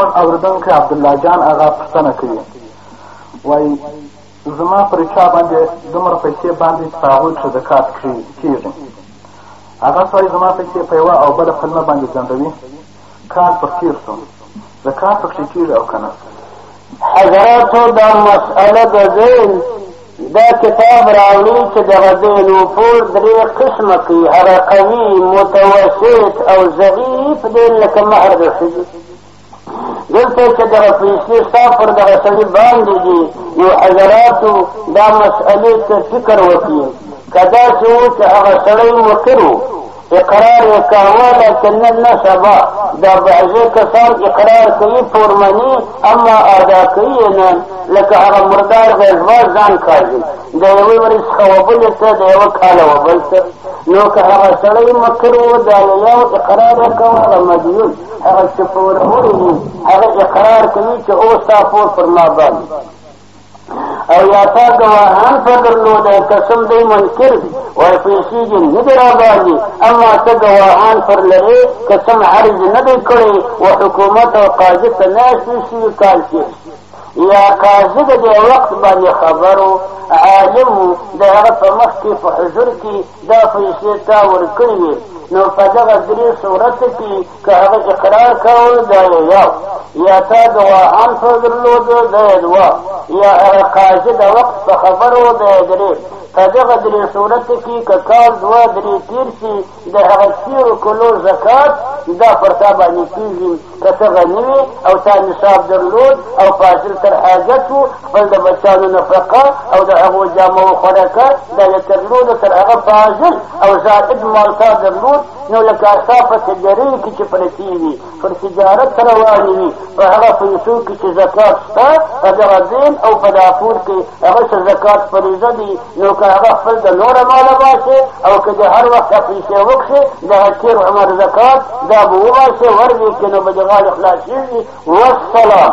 اوریدونکی عبدالله جان هغه پوښتنه کوي وایي زما پر چا باندې دومره پیسې باندې چې په هغوی کښې زکات کېږي هغه سړی زما پیسې په یوه او بله پلمه باندې ځنډوي کال پر تېر شو زکات پکښې کېږي او که نه حضراتو دا مسئله د ذهن دا کتاب راوړي چې د غزلو ټول درې قسمه کوي هغه قوي متوسط او ضعیف دی لکه مهر د ښځې دلته چې دغه پیسې ستا پر دغه سړي باندې دي نو حضراتو دا مسئلې ته فکر وکړي که داسې و چې هغه سړی مقر و اقرار یې کاوه لکن نن نه سبا دا بعضې کسان اقرار کوي پورمني اما ادا کوي یې نه لکه هغه مردار به زما ځان کاږي د یوې ورځې څخه وبلې ته د یوه کاله وبل ته نو که هغه سړی مکر و دا له یو اقرار یې کوه هغه مدیون هغه چې پورهوړي هغه اقرار کوي چې اوس تا پور پر ما باندې او یا تا ګواهان په درلوده قسم دی منکر دی ورپېښې دې نه دی راباندې اما ته ګواهان پر لرې قسم عرض نه دی کړی و حکومت او قاضي ته نه اصلي شوي کال کې یا قاضي د دې وخت باندې خبرو عالم د هغه په مخ کې په حضور کې دا پیسې تا ورکړې وې نو په دغه درې صورت کې که هغه اقرار کاوه دا یې یو یا تا د واهن څه درلودې دا یې دوه یا هغه قاضي د وخت په خبرو دا یې درې په دغه درې صورت کې که کال دوه درې تېر شي د هغه تېرو کلو زکات دا پر تا باندې کېږي که ته غني وې او تا نصاب درلود او فاضل تر حاجت و خپل د بچانو نفقه او د هغو جامو خوراکه دا یې تر لوده تر هغه فاضل او زائد مالتا درلود نو لکه ستا په سجرې کې چې پرتې وي پر تجارت روانې وي په هغه پیسو کې چې زکات شته په دغه دین او په دا پور کې هغه څه زکات فریضه دي نو که هغه خپل د نوره ماله باسې او که د هر وخت پیسې وکړې دغه تېر عمر زکات دا به وباسې ورځې کې نو به د غاړې خلاصېږي والسلام